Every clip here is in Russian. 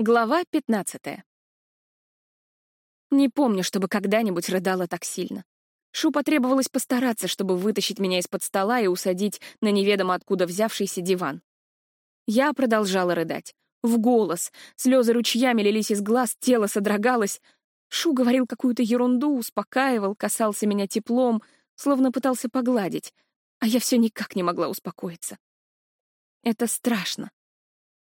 Глава 15. Не помню, чтобы когда-нибудь рыдала так сильно. Шу потребовалось постараться, чтобы вытащить меня из-под стола и усадить на неведомо откуда взявшийся диван. Я продолжала рыдать. В голос. Слезы ручьями лились из глаз, тело содрогалось. Шу говорил какую-то ерунду, успокаивал, касался меня теплом, словно пытался погладить, а я все никак не могла успокоиться. Это страшно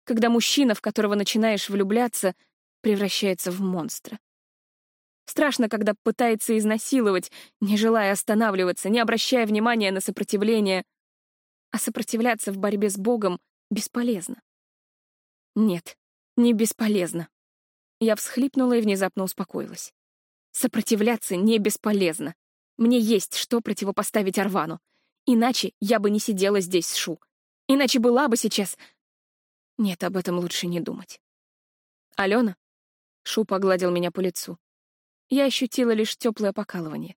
когда мужчина, в которого начинаешь влюбляться, превращается в монстра. Страшно, когда пытается изнасиловать, не желая останавливаться, не обращая внимания на сопротивление. А сопротивляться в борьбе с Богом бесполезно. Нет, не бесполезно. Я всхлипнула и внезапно успокоилась. Сопротивляться не бесполезно. Мне есть что противопоставить Арвану. Иначе я бы не сидела здесь с Шу. Иначе была бы сейчас нет, об этом лучше не думать. «Алена?» Шу погладил меня по лицу. Я ощутила лишь теплое покалывание.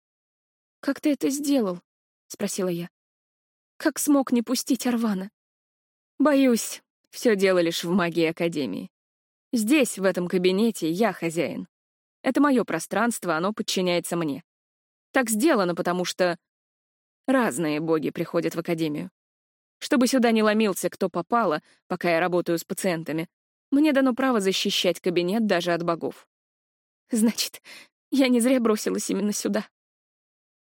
«Как ты это сделал?» — спросила я. «Как смог не пустить Арвана?» «Боюсь, все дело лишь в магии Академии. Здесь, в этом кабинете, я хозяин. Это мое пространство, оно подчиняется мне. Так сделано, потому что разные боги приходят в Академию. Чтобы сюда не ломился кто попало, пока я работаю с пациентами, мне дано право защищать кабинет даже от богов. Значит, я не зря бросилась именно сюда.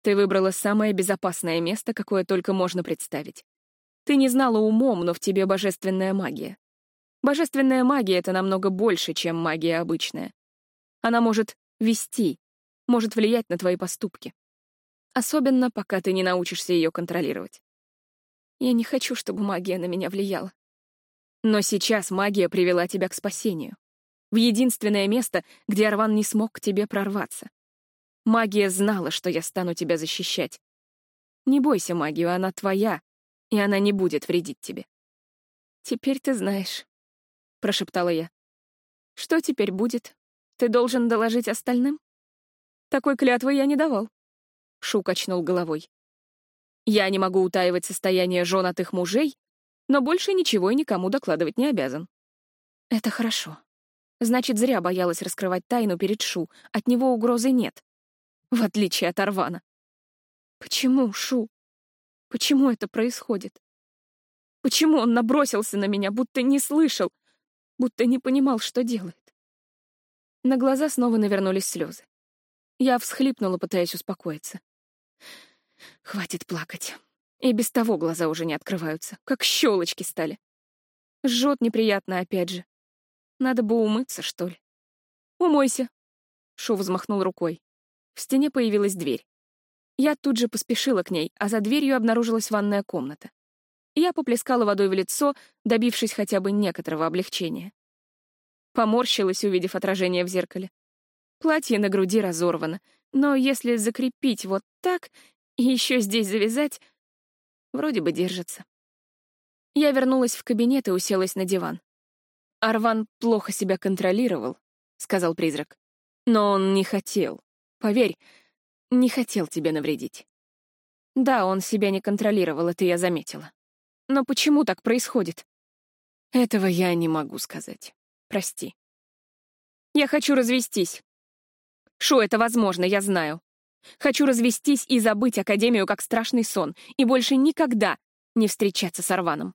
Ты выбрала самое безопасное место, какое только можно представить. Ты не знала умом, но в тебе божественная магия. Божественная магия — это намного больше, чем магия обычная. Она может вести, может влиять на твои поступки. Особенно, пока ты не научишься ее контролировать. Я не хочу, чтобы магия на меня влияла. Но сейчас магия привела тебя к спасению. В единственное место, где Арван не смог к тебе прорваться. Магия знала, что я стану тебя защищать. Не бойся магию, она твоя, и она не будет вредить тебе. «Теперь ты знаешь», — прошептала я. «Что теперь будет? Ты должен доложить остальным?» «Такой клятвы я не давал», — Шу качнул головой. Я не могу утаивать состояние женатых мужей, но больше ничего и никому докладывать не обязан. Это хорошо. Значит, зря боялась раскрывать тайну перед Шу. От него угрозы нет. В отличие от Арвана. Почему, Шу? Почему это происходит? Почему он набросился на меня, будто не слышал, будто не понимал, что делает? На глаза снова навернулись слезы. Я всхлипнула, пытаясь успокоиться. Хватит плакать. И без того глаза уже не открываются, как щелочки стали. Жжет неприятно опять же. Надо бы умыться, что ли. «Умойся!» Шу взмахнул рукой. В стене появилась дверь. Я тут же поспешила к ней, а за дверью обнаружилась ванная комната. Я поплескала водой в лицо, добившись хотя бы некоторого облегчения. Поморщилась, увидев отражение в зеркале. Платье на груди разорвано, но если закрепить вот так, и еще здесь завязать, вроде бы держится. Я вернулась в кабинет и уселась на диван. «Арван плохо себя контролировал», — сказал призрак. «Но он не хотел. Поверь, не хотел тебе навредить». Да, он себя не контролировал, это я заметила. Но почему так происходит? Этого я не могу сказать. Прости. Я хочу развестись. Шу, это возможно, я знаю. Хочу развестись и забыть Академию как страшный сон, и больше никогда не встречаться с Арваном.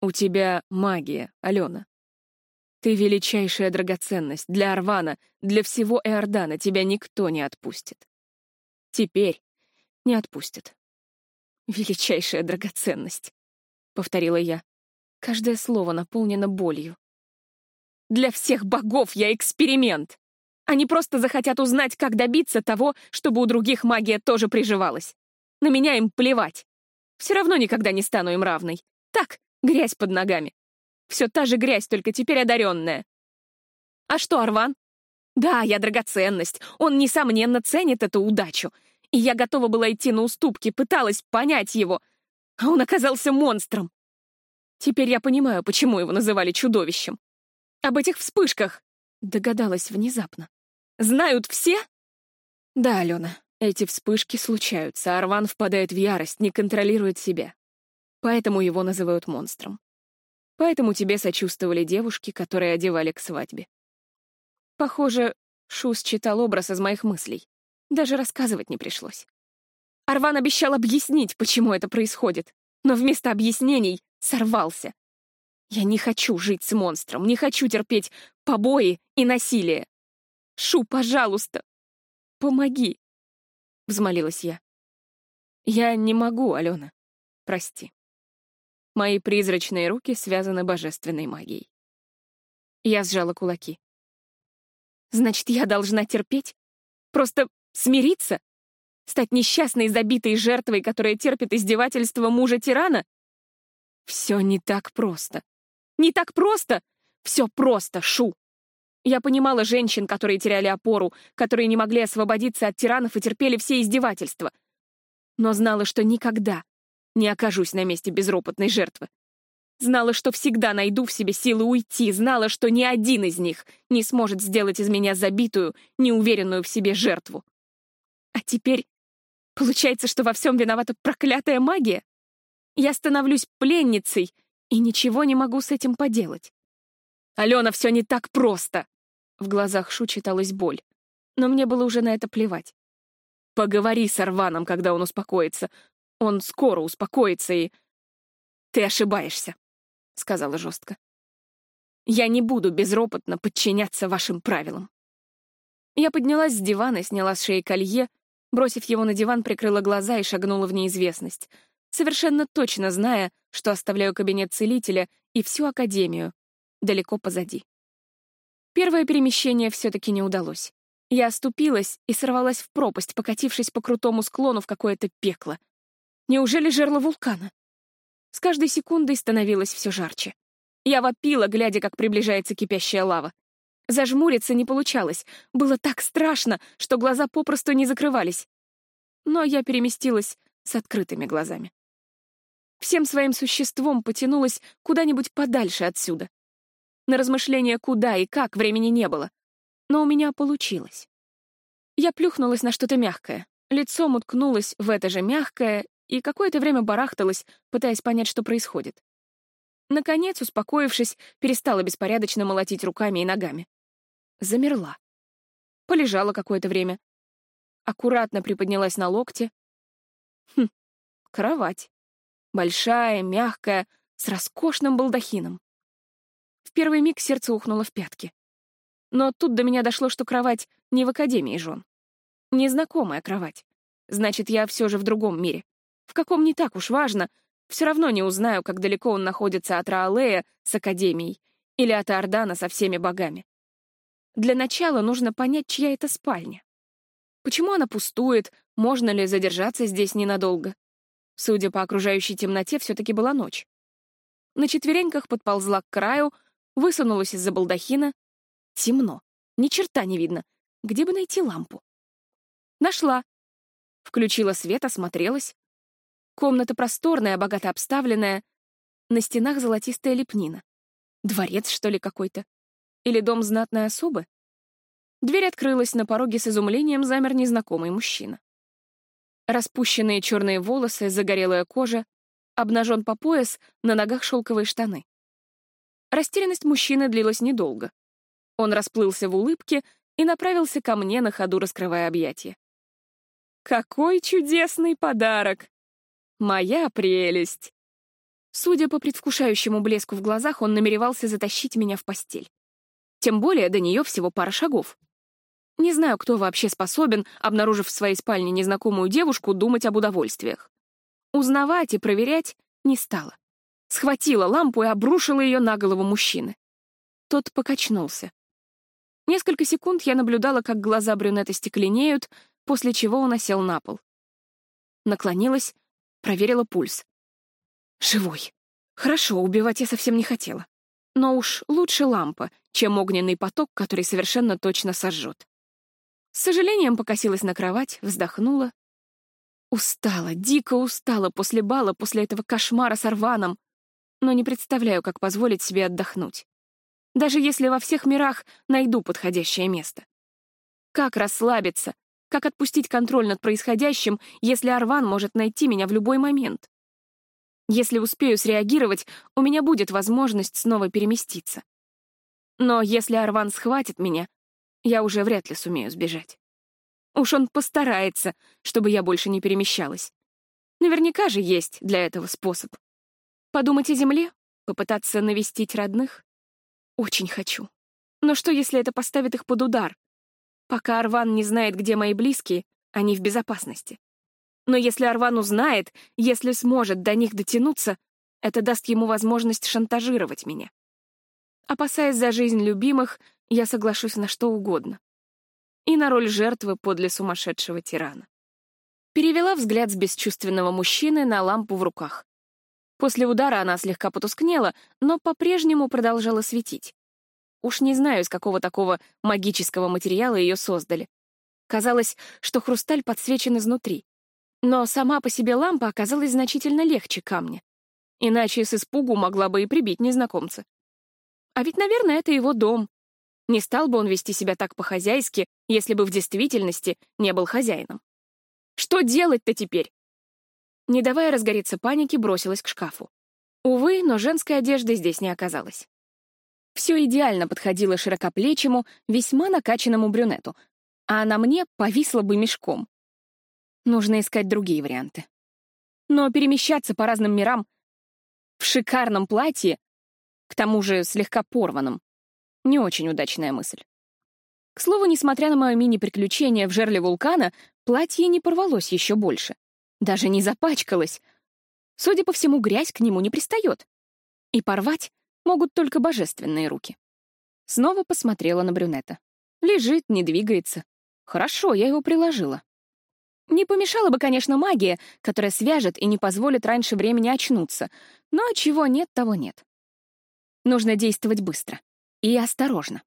У тебя магия, Алена. Ты величайшая драгоценность для Арвана, для всего Эордана тебя никто не отпустит. Теперь не отпустит. Величайшая драгоценность, — повторила я. Каждое слово наполнено болью. Для всех богов я эксперимент! Они просто захотят узнать, как добиться того, чтобы у других магия тоже приживалась. На меня им плевать. Все равно никогда не стану им равной. Так, грязь под ногами. Все та же грязь, только теперь одаренная. А что, Арван? Да, я драгоценность. Он, несомненно, ценит эту удачу. И я готова была идти на уступки, пыталась понять его. А он оказался монстром. Теперь я понимаю, почему его называли чудовищем. Об этих вспышках догадалась внезапно. Знают все? Да, Алена, эти вспышки случаются, Арван впадает в ярость, не контролирует себя. Поэтому его называют монстром. Поэтому тебе сочувствовали девушки, которые одевали к свадьбе. Похоже, Шус читал образ из моих мыслей. Даже рассказывать не пришлось. Арван обещал объяснить, почему это происходит, но вместо объяснений сорвался. Я не хочу жить с монстром, не хочу терпеть побои и насилие. Шу, пожалуйста, помоги, — взмолилась я. Я не могу, Алена. Прости. Мои призрачные руки связаны божественной магией. Я сжала кулаки. Значит, я должна терпеть? Просто смириться? Стать несчастной, забитой жертвой, которая терпит издевательство мужа-тирана? Все не так просто. Не так просто! Все просто, Шу! Я понимала женщин, которые теряли опору, которые не могли освободиться от тиранов и терпели все издевательства. Но знала, что никогда, не окажусь на месте безропотной жертвы. Знала, что всегда найду в себе силы уйти, знала, что ни один из них не сможет сделать из меня забитую, неуверенную в себе жертву. А теперь получается, что во всем виновата проклятая магия? Я становлюсь пленницей и ничего не могу с этим поделать. «Алена, все не так просто!» В глазах Шу читалась боль, но мне было уже на это плевать. «Поговори с Арваном, когда он успокоится. Он скоро успокоится и... Ты ошибаешься, — сказала жестко. Я не буду безропотно подчиняться вашим правилам. Я поднялась с дивана, сняла с шеи колье, бросив его на диван, прикрыла глаза и шагнула в неизвестность, совершенно точно зная, что оставляю кабинет целителя и всю академию далеко позади. Первое перемещение все-таки не удалось. Я оступилась и сорвалась в пропасть, покатившись по крутому склону в какое-то пекло — Неужели жерло вулкана? С каждой секундой становилось все жарче. Я вопила, глядя, как приближается кипящая лава. Зажмуриться не получалось. Было так страшно, что глаза попросту не закрывались. Но я переместилась с открытыми глазами. Всем своим существом потянулась куда-нибудь подальше отсюда. На размышления, куда и как, времени не было. Но у меня получилось. Я плюхнулась на что-то мягкое, лицом уткнулась в это же мягкое и какое-то время барахталась, пытаясь понять, что происходит. Наконец, успокоившись, перестала беспорядочно молотить руками и ногами. Замерла. Полежала какое-то время. Аккуратно приподнялась на локте. Хм, кровать. Большая, мягкая, с роскошным балдахином. Первый миг сердце ухнуло в пятки. Но тут до меня дошло, что кровать не в Академии жен. Незнакомая кровать. Значит, я все же в другом мире в каком не так уж важно, все равно не узнаю, как далеко он находится от Раалея с Академией или от Ордана со всеми богами. Для начала нужно понять, чья это спальня. Почему она пустует, можно ли задержаться здесь ненадолго. Судя по окружающей темноте, все-таки была ночь. На четвереньках подползла к краю, высунулась из-за балдахина. Темно, ни черта не видно. Где бы найти лампу? Нашла. Включила свет, осмотрелась. Комната просторная, богато обставленная. На стенах золотистая лепнина. Дворец, что ли, какой-то? Или дом знатной особы? Дверь открылась, на пороге с изумлением замер незнакомый мужчина. Распущенные черные волосы, загорелая кожа, обнажен по пояс, на ногах шелковые штаны. Растерянность мужчины длилась недолго. Он расплылся в улыбке и направился ко мне, на ходу раскрывая объятия. «Какой чудесный подарок!» Моя прелесть!» Судя по предвкушающему блеску в глазах, он намеревался затащить меня в постель. Тем более до нее всего пара шагов. Не знаю, кто вообще способен, обнаружив в своей спальне незнакомую девушку, думать об удовольствиях. Узнавать и проверять не стала. Схватила лампу и обрушила ее на голову мужчины. Тот покачнулся. Несколько секунд я наблюдала, как глаза брюнета стекленеют, после чего он осел на пол. Наклонилась, Проверила пульс. Живой. Хорошо, убивать я совсем не хотела. Но уж лучше лампа, чем огненный поток, который совершенно точно сожжет. С сожалением покосилась на кровать, вздохнула. Устала, дико устала после бала, после этого кошмара с Арваном, но не представляю, как позволить себе отдохнуть. Даже если во всех мирах найду подходящее место. Как расслабиться, как отпустить контроль над происходящим, если Арван может найти меня в любой момент? Если успею среагировать, у меня будет возможность снова переместиться. Но если Арван схватит меня, я уже вряд ли сумею сбежать. Уж он постарается, чтобы я больше не перемещалась. Наверняка же есть для этого способ. Подумать о земле? Попытаться навестить родных? Очень хочу. Но что, если это поставит их под удар? Пока Арван не знает, где мои близкие, они в безопасности. Но если Арван узнает, если сможет до них дотянуться, это даст ему возможность шантажировать меня. Опасаясь за жизнь любимых, я соглашусь на что угодно. И на роль жертвы подле сумасшедшего тирана. Перевела взгляд с бесчувственного мужчины на лампу в руках. После удара она слегка потускнела, но по-прежнему продолжала светить. Уж не знаю, из какого такого магического материала ее создали. Казалось, что хрусталь подсвечен изнутри. Но сама по себе лампа оказалась значительно легче камня. Иначе с испугу могла бы и прибить незнакомца. А ведь, наверное, это его дом. Не стал бы он вести себя так по-хозяйски, если бы в действительности не был хозяином. Что делать-то теперь? Не давая разгореться панике, бросилась к шкафу. Увы, но женской одежды здесь не оказалось. Все идеально подходило широкоплечему, весьма накачанному брюнету, а на мне повисло бы мешком. Нужно искать другие варианты. Но перемещаться по разным мирам в шикарном платье, к тому же слегка порванном, не очень удачная мысль. К слову, несмотря на мое мини-приключение в жерле вулкана, платье не порвалось еще больше. Даже не запачкалось. Судя по всему, грязь к нему не пристает. И порвать могут только божественные руки. Снова посмотрела на брюнета. Лежит, не двигается. Хорошо, я его приложила. Не помешала бы, конечно, магия, которая свяжет и не позволит раньше времени очнуться, но чего нет, того нет. Нужно действовать быстро и осторожно.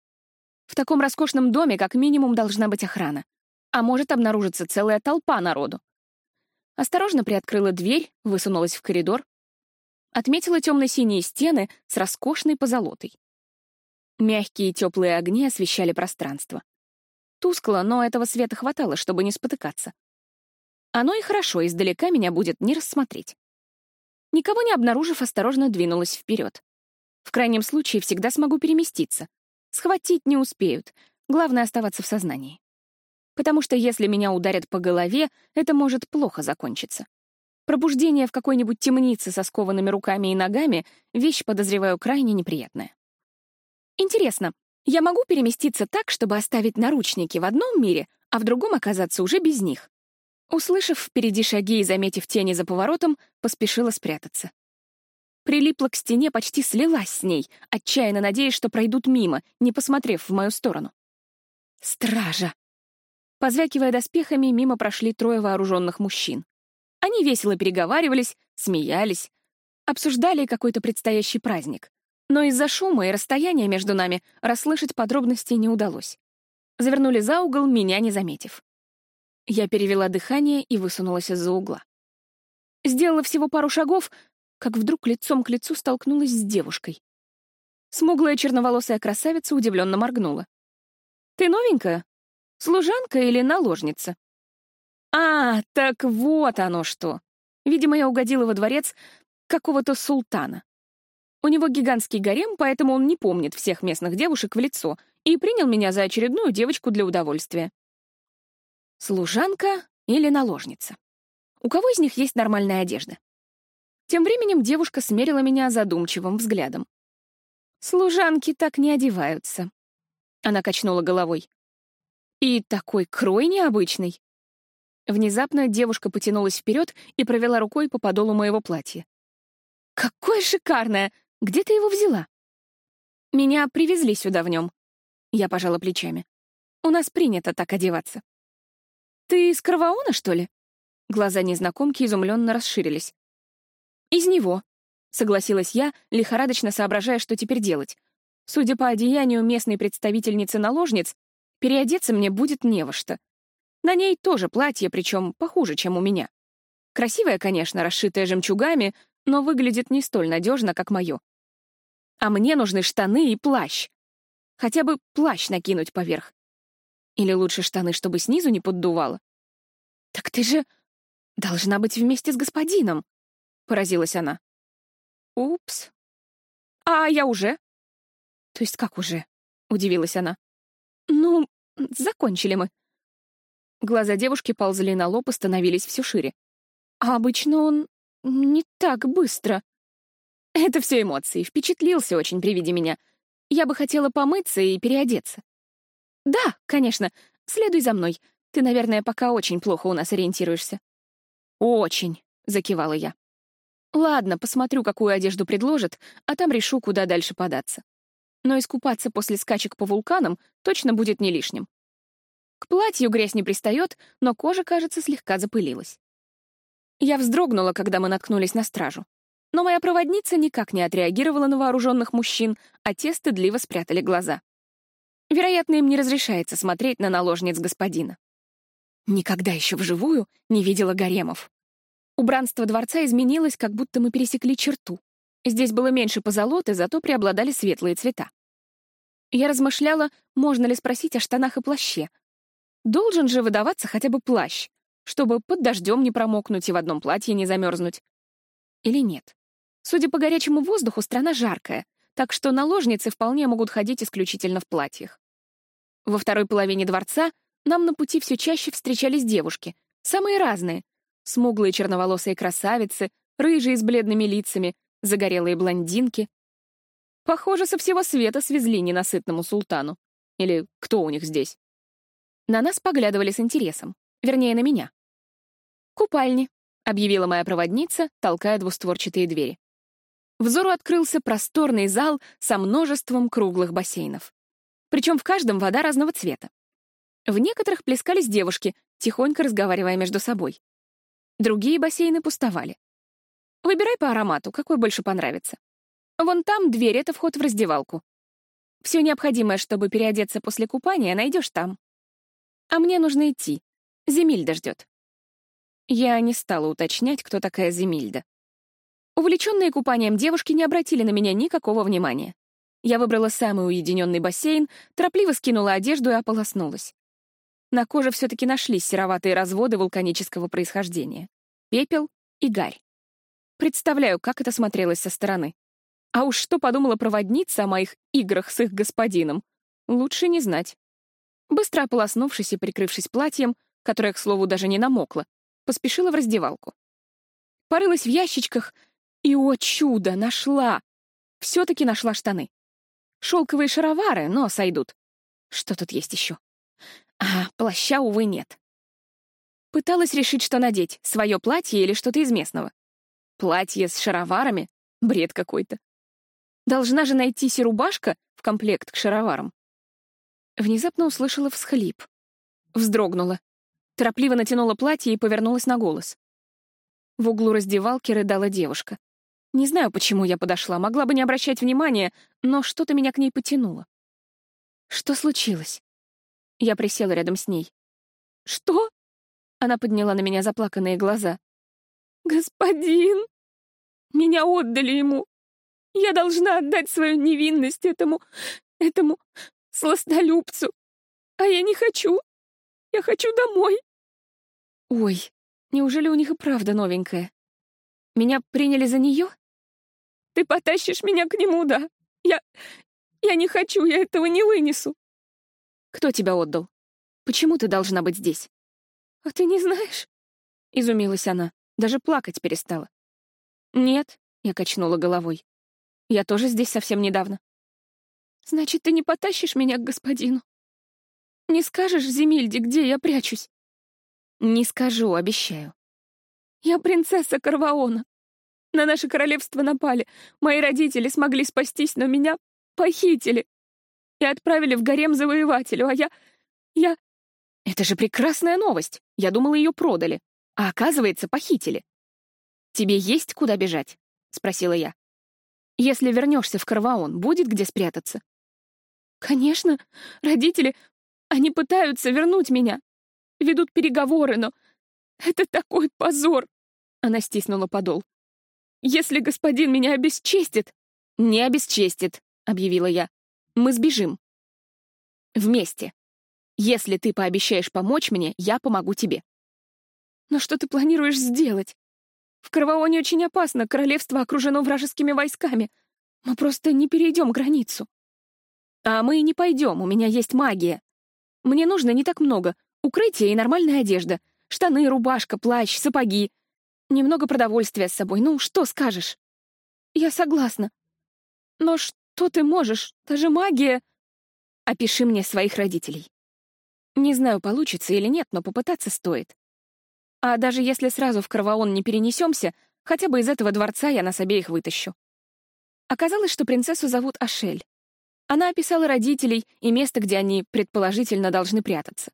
В таком роскошном доме как минимум должна быть охрана, а может обнаружиться целая толпа народу. Осторожно приоткрыла дверь, высунулась в коридор, отметила темно-синие стены с роскошной позолотой. Мягкие теплые огни освещали пространство. Тускло, но этого света хватало, чтобы не спотыкаться. Оно и хорошо, издалека меня будет не рассмотреть. Никого не обнаружив, осторожно двинулась вперед. В крайнем случае всегда смогу переместиться. Схватить не успеют, главное — оставаться в сознании. Потому что если меня ударят по голове, это может плохо закончиться. Пробуждение в какой-нибудь темнице со скованными руками и ногами — вещь, подозреваю, крайне неприятная. Интересно, я могу переместиться так, чтобы оставить наручники в одном мире, а в другом оказаться уже без них? Услышав впереди шаги и заметив тени за поворотом, поспешила спрятаться. Прилипла к стене, почти слилась с ней, отчаянно надеясь, что пройдут мимо, не посмотрев в мою сторону. «Стража!» Позвякивая доспехами, мимо прошли трое вооруженных мужчин. Они весело переговаривались, смеялись, обсуждали какой-то предстоящий праздник. Но из-за шума и расстояния между нами расслышать подробностей не удалось. Завернули за угол, меня не заметив. Я перевела дыхание и высунулась из-за угла. Сделала всего пару шагов, как вдруг лицом к лицу столкнулась с девушкой. Смуглая черноволосая красавица удивленно моргнула. «Ты новенькая? Служанка или наложница?» «А, так вот оно что!» Видимо, я угодила во дворец какого-то султана. У него гигантский гарем, поэтому он не помнит всех местных девушек в лицо и принял меня за очередную девочку для удовольствия. Служанка или наложница? У кого из них есть нормальная одежда? Тем временем девушка смерила меня задумчивым взглядом. «Служанки так не одеваются», — она качнула головой. «И такой крой необычный». Внезапно девушка потянулась вперед и провела рукой по подолу моего платья. «Какое шикарное! Где ты его взяла?» «Меня привезли сюда в нем». Я пожала плечами. «У нас принято так одеваться». «Ты из Карваона, что ли?» Глаза незнакомки изумленно расширились. «Из него», — согласилась я, лихорадочно соображая, что теперь делать. Судя по одеянию местной представительницы наложниц, переодеться мне будет не во что. На ней тоже платье, причем похуже, чем у меня. Красивое, конечно, расшитое жемчугами, но выглядит не столь надежно, как мое. А мне нужны штаны и плащ. Хотя бы плащ накинуть поверх. Или лучше штаны, чтобы снизу не поддувало? «Так ты же должна быть вместе с господином», — поразилась она. Упс. А я уже? То есть как уже? Удивилась она. Ну, закончили мы. Глаза девушки ползли на лоб и становились все шире. А обычно он не так быстро. Это все эмоции. Впечатлился очень при виде меня. Я бы хотела помыться и переодеться. Да, конечно. Следуй за мной. Ты, наверное, пока очень плохо у нас ориентируешься. Очень, закивала я. Ладно, посмотрю, какую одежду предложат, а там решу, куда дальше податься. Но искупаться после скачек по вулканам точно будет не лишним. К платью грязь не пристает, но кожа, кажется, слегка запылилась. Я вздрогнула, когда мы наткнулись на стражу. Но моя проводница никак не отреагировала на вооруженных мужчин, а те стыдливо спрятали глаза. Вероятно, им не разрешается смотреть на наложниц господина. Никогда еще вживую не видела гаремов. Убранство дворца изменилось, как будто мы пересекли черту. Здесь было меньше позолоты, зато преобладали светлые цвета. Я размышляла, можно ли спросить о штанах и плаще. Должен же выдаваться хотя бы плащ, чтобы под дождем не промокнуть и в одном платье не замерзнуть. Или нет? Судя по горячему воздуху, страна жаркая, так что наложницы вполне могут ходить исключительно в платьях. Во второй половине дворца нам на пути все чаще встречались девушки, самые разные. Смуглые черноволосые красавицы, рыжие с бледными лицами, загорелые блондинки. Похоже, со всего света свезли ненасытному султану. Или кто у них здесь? На нас поглядывали с интересом. Вернее, на меня. «Купальни», — объявила моя проводница, толкая двустворчатые двери взору открылся просторный зал со множеством круглых бассейнов. Причем в каждом вода разного цвета. В некоторых плескались девушки, тихонько разговаривая между собой. Другие бассейны пустовали. Выбирай по аромату, какой больше понравится. Вон там дверь — это вход в раздевалку. Все необходимое, чтобы переодеться после купания, найдешь там. А мне нужно идти. Земильда ждет. Я не стала уточнять, кто такая Земильда. Увлеченные купанием девушки не обратили на меня никакого внимания. Я выбрала самый уединенный бассейн, торопливо скинула одежду и ополоснулась. На коже все-таки нашлись сероватые разводы вулканического происхождения. Пепел и гарь. Представляю, как это смотрелось со стороны. А уж что подумала проводница о моих играх с их господином, лучше не знать. Быстро ополоснувшись и прикрывшись платьем, которое, к слову, даже не намокло, поспешила в раздевалку. Порылась в ящичках и, о чудо, нашла! Все-таки нашла штаны. Шелковые шаровары, но сойдут. Что тут есть еще? А, плаща, увы, нет. Пыталась решить, что надеть, свое платье или что-то из местного. Платье с шароварами? Бред какой-то. Должна же найтись и рубашка в комплект к шароварам. Внезапно услышала всхлип. Вздрогнула. Торопливо натянула платье и повернулась на голос. В углу раздевалки рыдала девушка. Не знаю, почему я подошла, могла бы не обращать внимания, но что-то меня к ней потянуло. Что случилось? Я присела рядом с ней. «Что?» Она подняла на меня заплаканные глаза. «Господин! Меня отдали ему! Я должна отдать свою невинность этому... этому сластолюбцу! А я не хочу! Я хочу домой!» «Ой, неужели у них и правда новенькая?» Меня приняли за нее? Ты потащишь меня к нему, да? Я... я не хочу, я этого не вынесу. Кто тебя отдал? Почему ты должна быть здесь? А ты не знаешь? Изумилась она, даже плакать перестала. Нет, я качнула головой. Я тоже здесь совсем недавно. Значит, ты не потащишь меня к господину? Не скажешь Земильде, где я прячусь? Не скажу, обещаю. Я принцесса Карваона. На наше королевство напали. Мои родители смогли спастись, но меня похитили. И отправили в гарем завоевателю, а я... я... Это же прекрасная новость. Я думала, ее продали. А оказывается, похитили. «Тебе есть куда бежать?» — спросила я. «Если вернешься в Карваон, будет где спрятаться?» «Конечно. Родители, они пытаются вернуть меня. Ведут переговоры, но это такой позор!» Она стиснула подол. «Если господин меня обесчестит...» «Не обесчестит», — объявила я. «Мы сбежим. Вместе. Если ты пообещаешь помочь мне, я помогу тебе». «Но что ты планируешь сделать?» В Карваоне очень опасно, королевство окружено вражескими войсками. Мы просто не перейдем границу. А мы и не пойдем, у меня есть магия. Мне нужно не так много. Укрытие и нормальная одежда. Штаны, рубашка, плащ, сапоги. Немного продовольствия с собой. Ну, что скажешь? Я согласна. Но что ты можешь? Даже магия... Опиши мне своих родителей. Не знаю, получится или нет, но попытаться стоит. А даже если сразу в Карваон не перенесемся, хотя бы из этого дворца я нас обеих вытащу. Оказалось, что принцессу зовут Ашель. Она описала родителей и место, где они, предположительно, должны прятаться.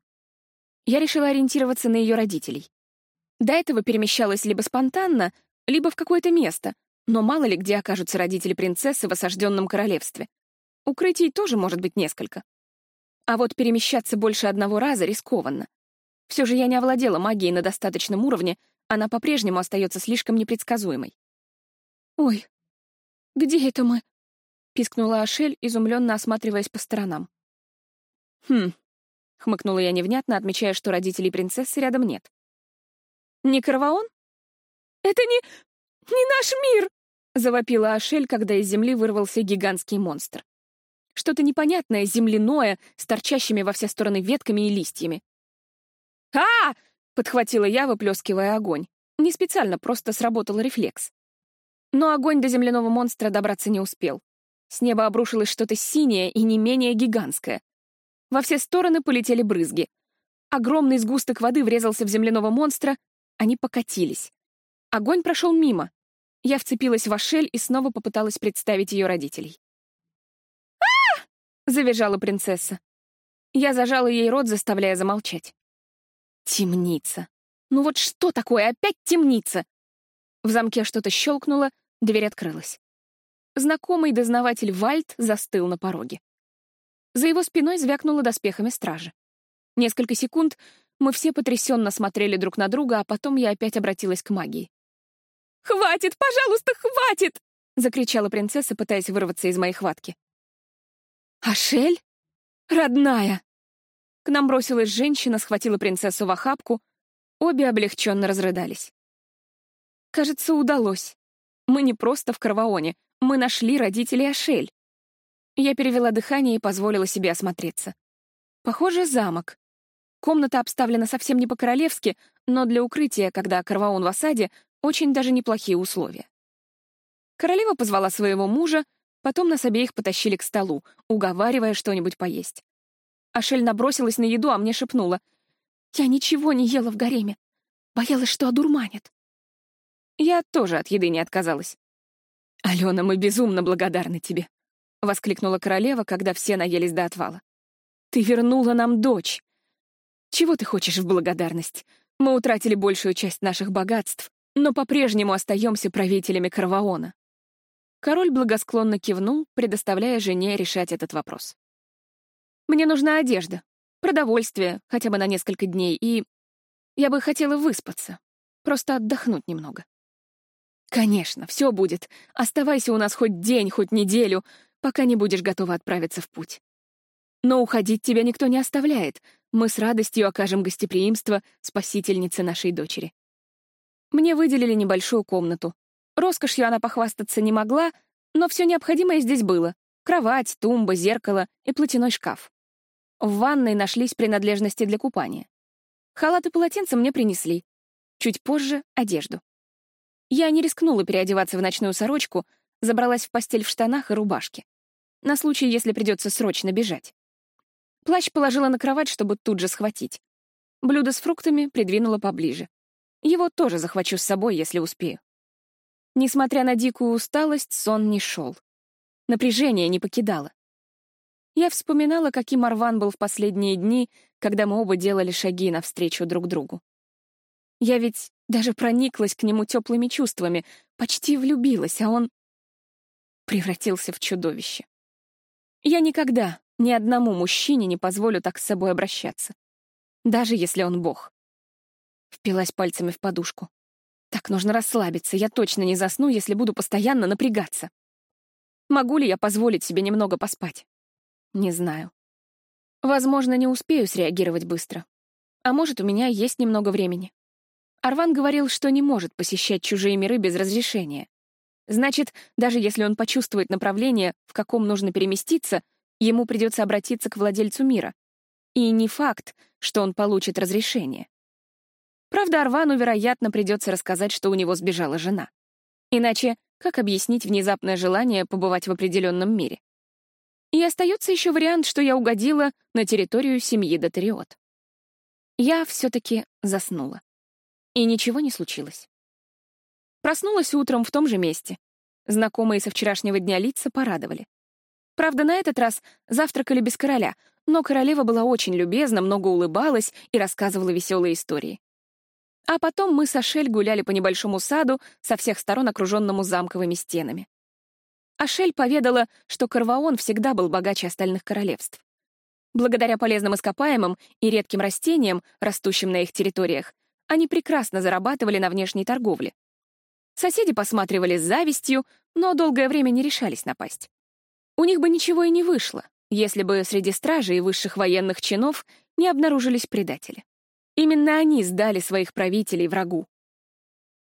Я решила ориентироваться на ее родителей. До этого перемещалась либо спонтанно, либо в какое-то место, но мало ли где окажутся родители принцессы в осажденном королевстве. Укрытий тоже может быть несколько. А вот перемещаться больше одного раза рискованно. Все же я не овладела магией на достаточном уровне, она по-прежнему остается слишком непредсказуемой. «Ой, где это мы?» — пискнула Ашель, изумленно осматриваясь по сторонам. «Хм», — хмыкнула я невнятно, отмечая, что родителей принцессы рядом нет. «Не Карваон?» «Это не... не наш мир!» — завопила Ашель, когда из земли вырвался гигантский монстр. Что-то непонятное, земляное, с торчащими во все стороны ветками и листьями. А подхватила я, выплескивая огонь. Не специально, просто сработал рефлекс. Но огонь до земляного монстра добраться не успел. С неба обрушилось что-то синее и не менее гигантское. Во все стороны полетели брызги. Огромный сгусток воды врезался в земляного монстра, они покатились. Огонь прошел мимо. Я вцепилась в Ашель и снова попыталась представить ее родителей. — завизжала принцесса. Я зажала ей рот, заставляя замолчать. Темница. Ну вот что такое опять темница? В замке что-то щелкнуло, дверь открылась. Знакомый дознаватель Вальт застыл на пороге. За его спиной звякнуло доспехами стражи. Несколько секунд мы все потрясенно смотрели друг на друга, а потом я опять обратилась к магии. «Хватит, пожалуйста, хватит!» — закричала принцесса, пытаясь вырваться из моей хватки. «Ашель? Родная!» К нам бросилась женщина, схватила принцессу в охапку. Обе облегченно разрыдались. Кажется, удалось. Мы не просто в Карваоне, мы нашли родителей Ашель. Я перевела дыхание и позволила себе осмотреться. Похоже, замок. Комната обставлена совсем не по-королевски, но для укрытия, когда Карваон в осаде, очень даже неплохие условия. Королева позвала своего мужа, Потом нас обеих потащили к столу, уговаривая что-нибудь поесть. Ашель набросилась на еду, а мне шепнула. «Я ничего не ела в гареме. Боялась, что одурманит». Я тоже от еды не отказалась. «Алена, мы безумно благодарны тебе», — воскликнула королева, когда все наелись до отвала. «Ты вернула нам дочь. Чего ты хочешь в благодарность? Мы утратили большую часть наших богатств, но по-прежнему остаемся правителями Карваона». Король благосклонно кивнул, предоставляя жене решать этот вопрос. «Мне нужна одежда, продовольствие, хотя бы на несколько дней, и я бы хотела выспаться, просто отдохнуть немного». «Конечно, все будет. Оставайся у нас хоть день, хоть неделю, пока не будешь готова отправиться в путь. Но уходить тебя никто не оставляет. Мы с радостью окажем гостеприимство спасительнице нашей дочери». Мне выделили небольшую комнату, Роскошью она похвастаться не могла, но все необходимое здесь было — кровать, тумба, зеркало и платяной шкаф. В ванной нашлись принадлежности для купания. Халат и полотенце мне принесли. Чуть позже — одежду. Я не рискнула переодеваться в ночную сорочку, забралась в постель в штанах и рубашке. На случай, если придется срочно бежать. Плащ положила на кровать, чтобы тут же схватить. Блюдо с фруктами придвинула поближе. Его тоже захвачу с собой, если успею. Несмотря на дикую усталость, сон не шел. Напряжение не покидало. Я вспоминала, каким Арван был в последние дни, когда мы оба делали шаги навстречу друг другу. Я ведь даже прониклась к нему теплыми чувствами, почти влюбилась, а он превратился в чудовище. Я никогда ни одному мужчине не позволю так с собой обращаться, даже если он бог. Впилась пальцами в подушку. Так, нужно расслабиться. Я точно не засну, если буду постоянно напрягаться. Могу ли я позволить себе немного поспать? Не знаю. Возможно, не успею среагировать быстро. А может, у меня есть немного времени. Арван говорил, что не может посещать чужие миры без разрешения. Значит, даже если он почувствует направление, в каком нужно переместиться, ему придется обратиться к владельцу мира. И не факт, что он получит разрешение. Правда, Арвану, вероятно, придется рассказать, что у него сбежала жена. Иначе как объяснить внезапное желание побывать в определенном мире? И остается еще вариант, что я угодила на территорию семьи Дотариот. Я все-таки заснула. И ничего не случилось. Проснулась утром в том же месте. Знакомые со вчерашнего дня лица порадовали. Правда, на этот раз завтракали без короля, но королева была очень любезна, много улыбалась и рассказывала веселые истории. А потом мы с Ашель гуляли по небольшому саду, со всех сторон окруженному замковыми стенами. Ашель поведала, что Карваон всегда был богаче остальных королевств. Благодаря полезным ископаемым и редким растениям, растущим на их территориях, они прекрасно зарабатывали на внешней торговле. Соседи посматривали с завистью, но долгое время не решались напасть. У них бы ничего и не вышло, если бы среди стражей и высших военных чинов не обнаружились предатели. Именно они сдали своих правителей врагу.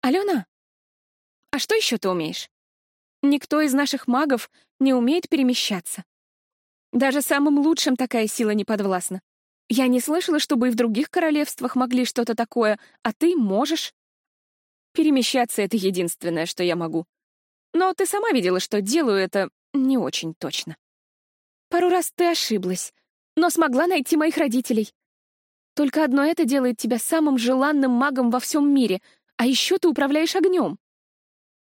«Алена, а что еще ты умеешь? Никто из наших магов не умеет перемещаться. Даже самым лучшим такая сила не подвластна. Я не слышала, чтобы и в других королевствах могли что-то такое, а ты можешь. Перемещаться — это единственное, что я могу. Но ты сама видела, что делаю это не очень точно. Пару раз ты ошиблась, но смогла найти моих родителей. Только одно это делает тебя самым желанным магом во всем мире, а еще ты управляешь огнем.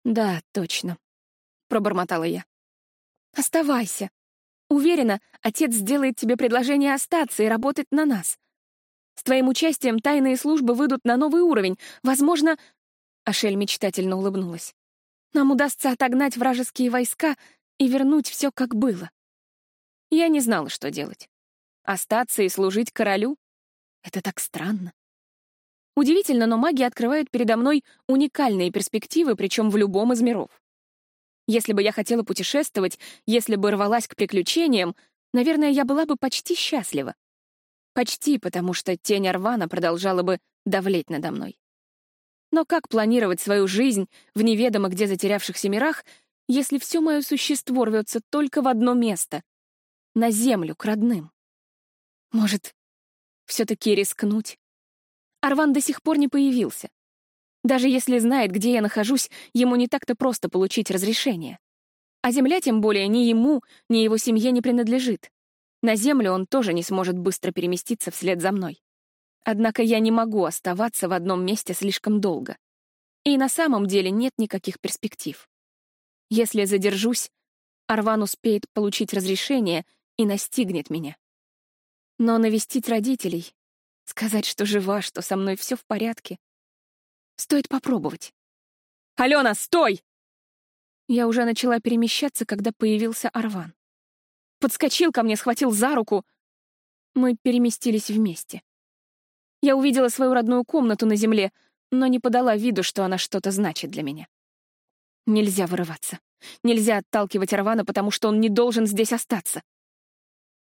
Да, точно, — пробормотала я. Оставайся. Уверена, отец сделает тебе предложение остаться и работать на нас. С твоим участием тайные службы выйдут на новый уровень. Возможно... Ашель мечтательно улыбнулась. Нам удастся отогнать вражеские войска и вернуть все, как было. Я не знала, что делать. Остаться и служить королю? Это так странно. Удивительно, но маги открывают передо мной уникальные перспективы, причем в любом из миров. Если бы я хотела путешествовать, если бы рвалась к приключениям, наверное, я была бы почти счастлива. Почти, потому что тень Арвана продолжала бы давлеть надо мной. Но как планировать свою жизнь в неведомо где затерявшихся мирах, если все мое существо рвется только в одно место — на землю, к родным? Может, все-таки рискнуть. Арван до сих пор не появился. Даже если знает, где я нахожусь, ему не так-то просто получить разрешение. А земля, тем более, ни ему, ни его семье не принадлежит. На землю он тоже не сможет быстро переместиться вслед за мной. Однако я не могу оставаться в одном месте слишком долго. И на самом деле нет никаких перспектив. Если задержусь, Арван успеет получить разрешение и настигнет меня. Но навестить родителей, сказать, что жива, что со мной все в порядке, стоит попробовать. «Алена, стой!» Я уже начала перемещаться, когда появился Арван. Подскочил ко мне, схватил за руку. Мы переместились вместе. Я увидела свою родную комнату на земле, но не подала виду, что она что-то значит для меня. Нельзя вырываться. Нельзя отталкивать Арвана, потому что он не должен здесь остаться.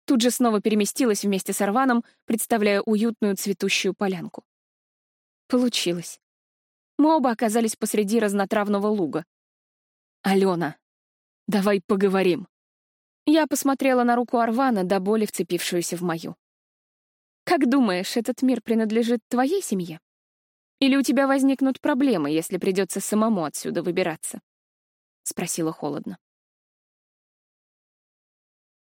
Тут же снова переместилась вместе с Арваном, представляя уютную цветущую полянку. Получилось. Мы оба оказались посреди разнотравного луга. «Алена, давай поговорим». Я посмотрела на руку Арвана, до боли вцепившуюся в мою. «Как думаешь, этот мир принадлежит твоей семье? Или у тебя возникнут проблемы, если придется самому отсюда выбираться?» — спросила холодно.